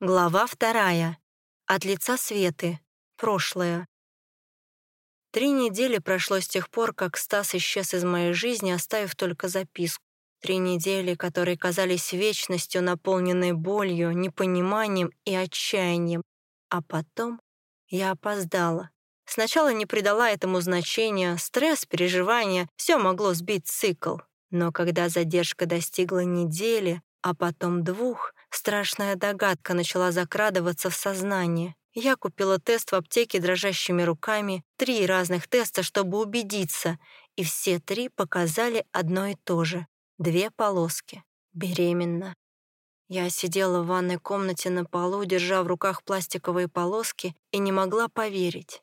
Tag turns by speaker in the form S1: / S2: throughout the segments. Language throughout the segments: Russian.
S1: Глава вторая. От лица Светы. Прошлое. Три недели прошло с тех пор, как Стас исчез из моей жизни, оставив только записку. Три недели, которые казались вечностью, наполненной болью, непониманием и отчаянием. А потом я опоздала. Сначала не придала этому значения, стресс, переживания, все могло сбить цикл. Но когда задержка достигла недели, а потом двух, Страшная догадка начала закрадываться в сознание. Я купила тест в аптеке дрожащими руками, три разных теста, чтобы убедиться, и все три показали одно и то же — две полоски. Беременна. Я сидела в ванной комнате на полу, держа в руках пластиковые полоски, и не могла поверить.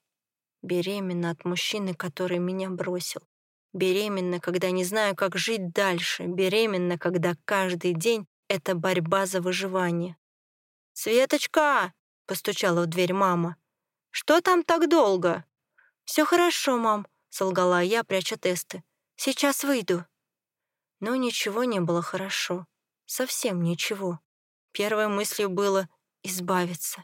S1: Беременна от мужчины, который меня бросил. Беременна, когда не знаю, как жить дальше. Беременна, когда каждый день это борьба за выживание. «Светочка!» — постучала в дверь мама. «Что там так долго?» «Все хорошо, мам», — солгала я, пряча тесты. «Сейчас выйду». Но ничего не было хорошо. Совсем ничего. Первой мыслью было избавиться.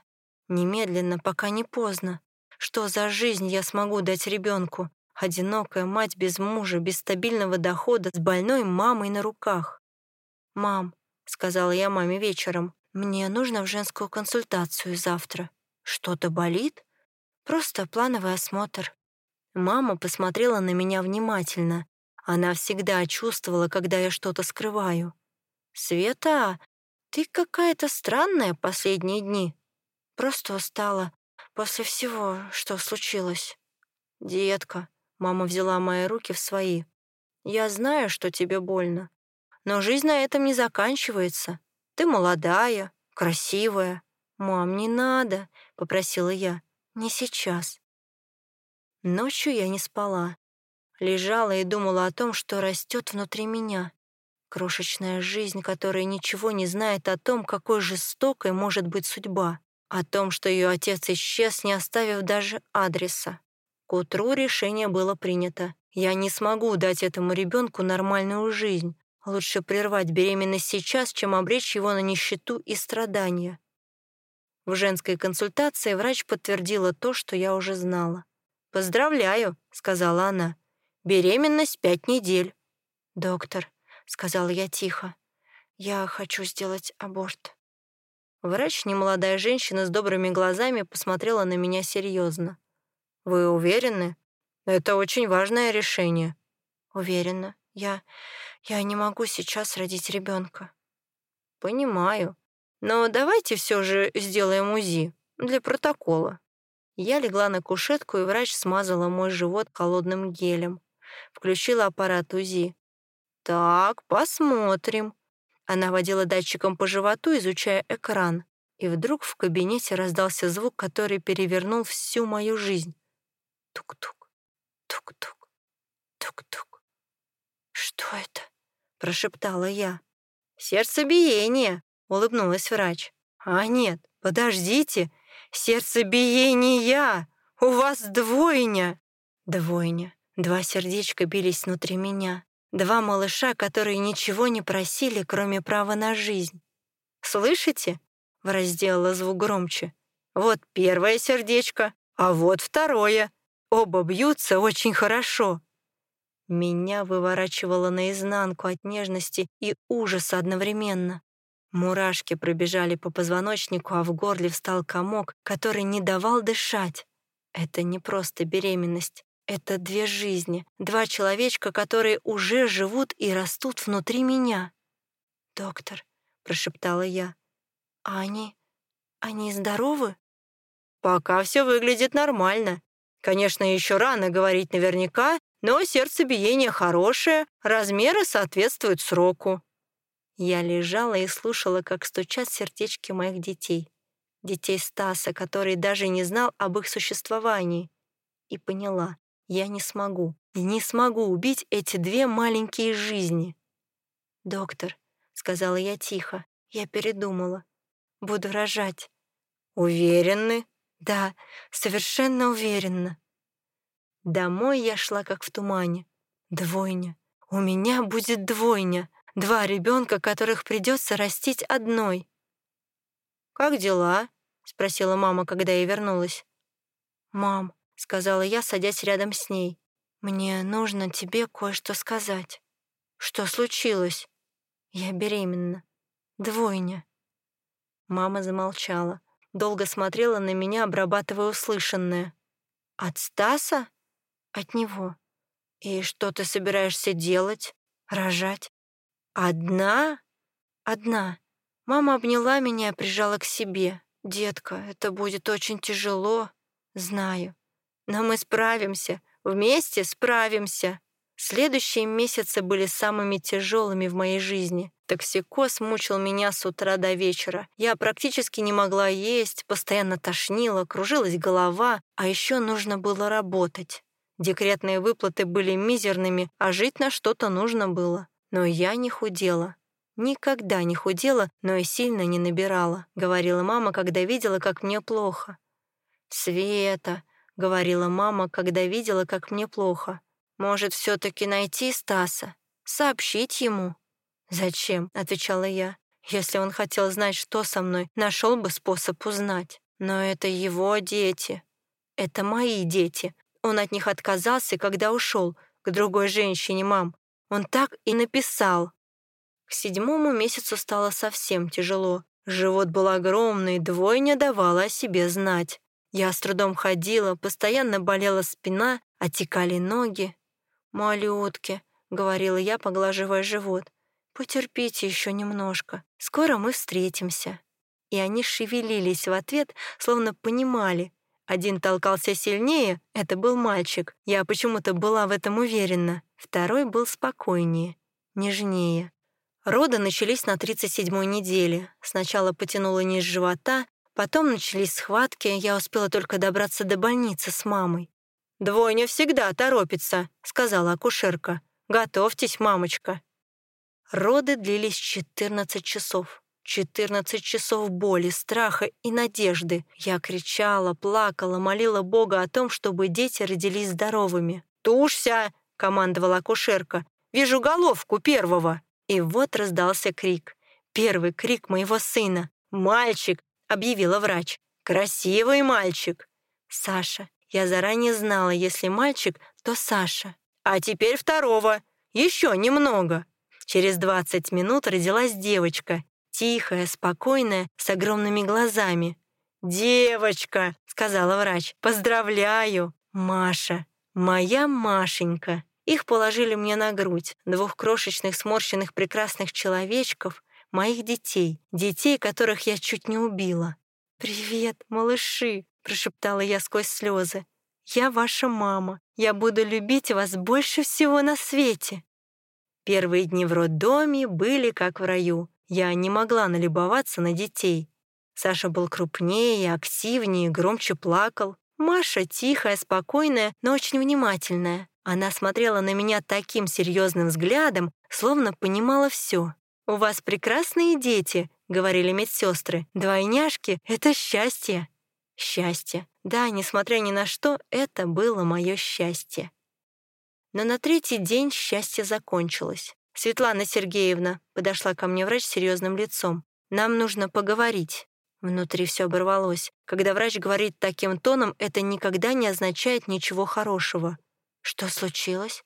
S1: Немедленно, пока не поздно. Что за жизнь я смогу дать ребенку? Одинокая мать без мужа, без стабильного дохода, с больной мамой на руках. «Мам, сказала я маме вечером. «Мне нужно в женскую консультацию завтра. Что-то болит? Просто плановый осмотр». Мама посмотрела на меня внимательно. Она всегда чувствовала, когда я что-то скрываю. «Света, ты какая-то странная последние дни. Просто устала после всего, что случилось». «Детка», — мама взяла мои руки в свои, — «я знаю, что тебе больно. Но жизнь на этом не заканчивается. Ты молодая, красивая. «Мам, не надо», — попросила я. «Не сейчас». Ночью я не спала. Лежала и думала о том, что растет внутри меня. Крошечная жизнь, которая ничего не знает о том, какой жестокой может быть судьба. О том, что ее отец исчез, не оставив даже адреса. К утру решение было принято. Я не смогу дать этому ребенку нормальную жизнь. Лучше прервать беременность сейчас, чем обречь его на нищету и страдания. В женской консультации врач подтвердила то, что я уже знала. «Поздравляю», — сказала она. «Беременность пять недель». «Доктор», — сказала я тихо, — «я хочу сделать аборт». Врач, немолодая женщина с добрыми глазами, посмотрела на меня серьезно. «Вы уверены? Это очень важное решение». «Уверена. Я... Я не могу сейчас родить ребенка. Понимаю. Но давайте все же сделаем УЗИ для протокола. Я легла на кушетку, и врач смазала мой живот холодным гелем. Включила аппарат УЗИ. «Так, посмотрим». Она водила датчиком по животу, изучая экран. И вдруг в кабинете раздался звук, который перевернул всю мою жизнь. Тук-тук, тук-тук, тук-тук. Что это? Прошептала я. «Сердцебиение», — улыбнулась врач. «А нет, подождите, сердцебиение! У вас двойня!» Двойня. Два сердечка бились внутри меня. Два малыша, которые ничего не просили, кроме права на жизнь. «Слышите?» — врач сделала звук громче. «Вот первое сердечко, а вот второе. Оба бьются очень хорошо». Меня выворачивало наизнанку от нежности и ужаса одновременно. Мурашки пробежали по позвоночнику, а в горле встал комок, который не давал дышать. Это не просто беременность. Это две жизни, два человечка, которые уже живут и растут внутри меня. «Доктор», — прошептала я, — «а они... они здоровы?» «Пока все выглядит нормально. Конечно, еще рано говорить наверняка, но сердцебиение хорошее, размеры соответствуют сроку». Я лежала и слушала, как стучат сердечки моих детей. Детей Стаса, который даже не знал об их существовании. И поняла, я не смогу, не смогу убить эти две маленькие жизни. «Доктор», — сказала я тихо, я передумала. «Буду рожать». «Уверены?» «Да, совершенно уверенно». Домой я шла как в тумане. Двойня. У меня будет двойня. Два ребенка, которых придется растить одной. как дела?» — спросила мама, когда я вернулась. «Мам», — сказала я, садясь рядом с ней, «мне нужно тебе кое-что сказать». «Что случилось?» «Я беременна. Двойня». Мама замолчала, долго смотрела на меня, обрабатывая услышанное. «От Стаса?» «От него». «И что ты собираешься делать? Рожать?» «Одна?» «Одна». Мама обняла меня, прижала к себе. «Детка, это будет очень тяжело, знаю. Но мы справимся, вместе справимся». Следующие месяцы были самыми тяжелыми в моей жизни. Токсикоз мучил меня с утра до вечера. Я практически не могла есть, постоянно тошнила, кружилась голова, а еще нужно было работать. Декретные выплаты были мизерными, а жить на что-то нужно было. Но я не худела. Никогда не худела, но и сильно не набирала, говорила мама, когда видела, как мне плохо. «Света», — говорила мама, когда видела, как мне плохо. «Может, все таки найти Стаса? Сообщить ему?» «Зачем?» — отвечала я. «Если он хотел знать, что со мной, нашел бы способ узнать. Но это его дети. Это мои дети. Он от них отказался, когда ушел к другой женщине, мам. Он так и написал. К седьмому месяцу стало совсем тяжело. Живот был огромный, двойня давала о себе знать. Я с трудом ходила, постоянно болела спина, отекали ноги. «Малютки», — говорила я, поглаживая живот, — «потерпите еще немножко, скоро мы встретимся». И они шевелились в ответ, словно понимали. Один толкался сильнее, это был мальчик, я почему-то была в этом уверена. Второй был спокойнее, нежнее. Роды начались на 37-й неделе. Сначала потянуло низ живота, потом начались схватки, я успела только добраться до больницы с мамой. «Двойня всегда торопится», — сказала акушерка. «Готовьтесь, мамочка». Роды длились 14 часов. 14 часов боли, страха и надежды. Я кричала, плакала, молила Бога о том, чтобы дети родились здоровыми. «Тушься!» — командовала акушерка. «Вижу головку первого!» И вот раздался крик. Первый крик моего сына. «Мальчик!» — объявила врач. «Красивый мальчик!» «Саша». Я заранее знала, если мальчик, то Саша. «А теперь второго. Еще немного». Через 20 минут родилась девочка. Тихая, спокойная, с огромными глазами. «Девочка!» — сказала врач. «Поздравляю!» «Маша! Моя Машенька!» Их положили мне на грудь, двух крошечных сморщенных прекрасных человечков, моих детей, детей, которых я чуть не убила. «Привет, малыши!» — прошептала я сквозь слезы. «Я ваша мама. Я буду любить вас больше всего на свете». Первые дни в роддоме были как в раю. Я не могла налюбоваться на детей. Саша был крупнее, активнее, громче плакал. Маша тихая, спокойная, но очень внимательная. Она смотрела на меня таким серьезным взглядом, словно понимала все. «У вас прекрасные дети», — говорили медсестры. «Двойняшки — это счастье». Счастье. Да, несмотря ни на что, это было мое счастье. Но на третий день счастье закончилось. «Светлана Сергеевна», — подошла ко мне врач с серьезным лицом, «нам нужно поговорить». Внутри все оборвалось. Когда врач говорит таким тоном, это никогда не означает ничего хорошего. Что случилось?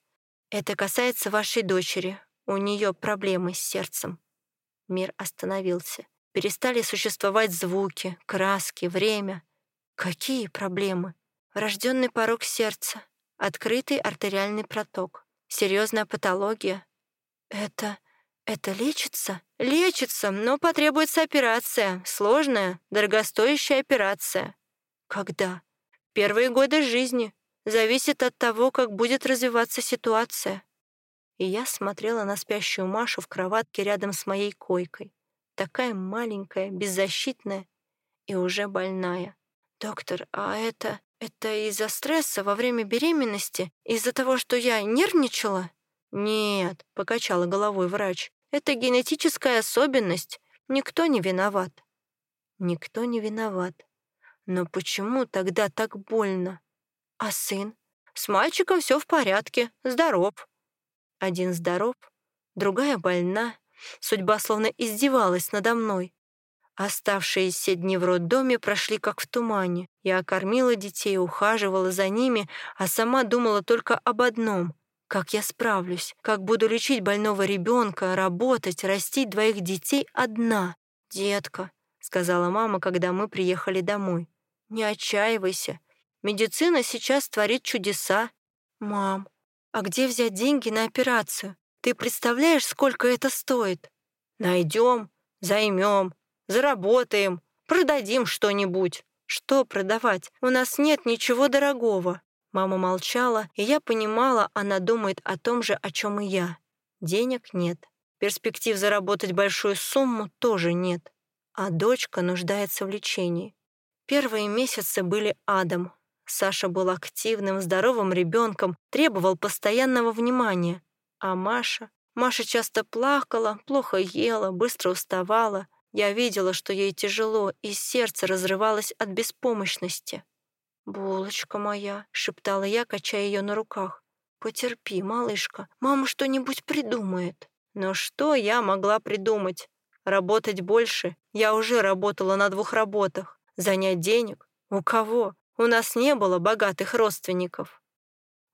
S1: Это касается вашей дочери. У нее проблемы с сердцем. Мир остановился. Перестали существовать звуки, краски, время. Какие проблемы? Врожденный порог сердца, открытый артериальный проток, серьезная патология. Это... это лечится? Лечится, но потребуется операция. Сложная, дорогостоящая операция. Когда? Первые годы жизни зависит от того, как будет развиваться ситуация. И я смотрела на спящую Машу в кроватке рядом с моей койкой. Такая маленькая, беззащитная и уже больная. «Доктор, а это... это из-за стресса во время беременности? Из-за того, что я нервничала?» «Нет», — покачала головой врач. «Это генетическая особенность. Никто не виноват». «Никто не виноват. Но почему тогда так больно?» А сын? С мальчиком все в порядке, здоров. Один здоров, другая больна. Судьба словно издевалась надо мной. Оставшиеся дни в роддоме прошли как в тумане. Я кормила детей, ухаживала за ними, а сама думала только об одном — как я справлюсь, как буду лечить больного ребенка, работать, растить двоих детей одна. «Детка», — сказала мама, когда мы приехали домой, — «не отчаивайся. Медицина сейчас творит чудеса. Мам, а где взять деньги на операцию? Ты представляешь, сколько это стоит? Найдем, займем, заработаем, продадим что-нибудь. Что продавать? У нас нет ничего дорогого. Мама молчала, и я понимала, она думает о том же, о чем и я. Денег нет. Перспектив заработать большую сумму тоже нет. А дочка нуждается в лечении. Первые месяцы были адом. Саша был активным, здоровым ребенком, требовал постоянного внимания. А Маша? Маша часто плакала, плохо ела, быстро уставала. Я видела, что ей тяжело, и сердце разрывалось от беспомощности. «Булочка моя», — шептала я, качая ее на руках. «Потерпи, малышка, мама что-нибудь придумает». Но что я могла придумать? Работать больше? Я уже работала на двух работах. Занять денег? У кого? У нас не было богатых родственников.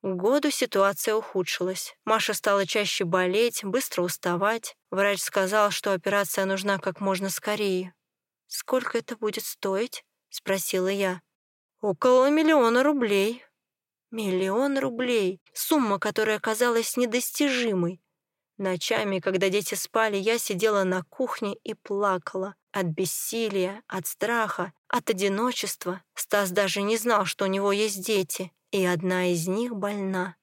S1: К году ситуация ухудшилась. Маша стала чаще болеть, быстро уставать. Врач сказал, что операция нужна как можно скорее. «Сколько это будет стоить?» — спросила я. «Около миллиона рублей». Миллион рублей. Сумма, которая казалась недостижимой. Ночами, когда дети спали, я сидела на кухне и плакала. От бессилия, от страха, от одиночества. Стас даже не знал, что у него есть дети, и одна из них больна.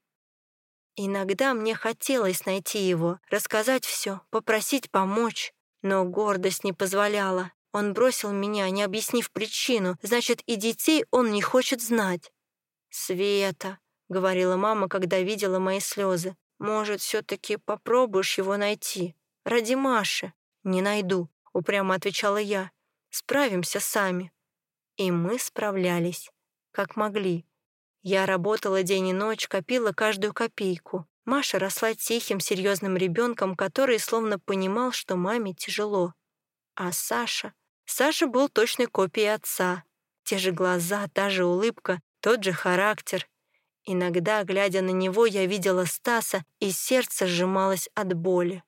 S1: Иногда мне хотелось найти его, рассказать все, попросить помочь, но гордость не позволяла. Он бросил меня, не объяснив причину, значит, и детей он не хочет знать. «Света», — говорила мама, когда видела мои слезы, может, все-таки попробуешь его найти? Ради Маши. Не найду, упрямо отвечала я. Справимся сами. И мы справлялись, как могли. Я работала день и ночь, копила каждую копейку. Маша росла тихим, серьезным ребенком, который словно понимал, что маме тяжело. А Саша? Саша был точной копией отца. Те же глаза, та же улыбка, тот же характер. Иногда, глядя на него, я видела Стаса, и сердце сжималось от боли.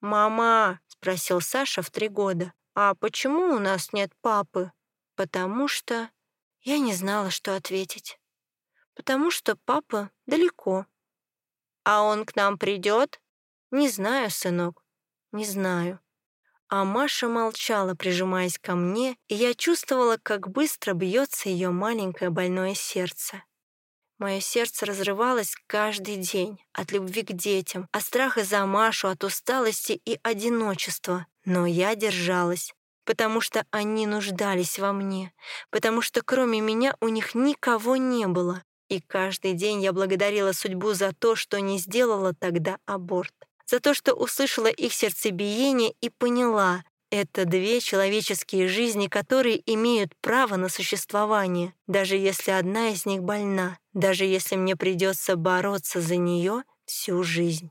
S1: «Мама», — спросил Саша в три года, «а почему у нас нет папы?» «Потому что...» Я не знала, что ответить. «Потому что папа далеко». «А он к нам придет?» «Не знаю, сынок, не знаю». А Маша молчала, прижимаясь ко мне, и я чувствовала, как быстро бьется ее маленькое больное сердце. Мое сердце разрывалось каждый день от любви к детям, от страха за Машу, от усталости и одиночества. Но я держалась, потому что они нуждались во мне, потому что кроме меня у них никого не было. И каждый день я благодарила судьбу за то, что не сделала тогда аборт, за то, что услышала их сердцебиение и поняла, это две человеческие жизни, которые имеют право на существование, даже если одна из них больна, даже если мне придется бороться за нее всю жизнь.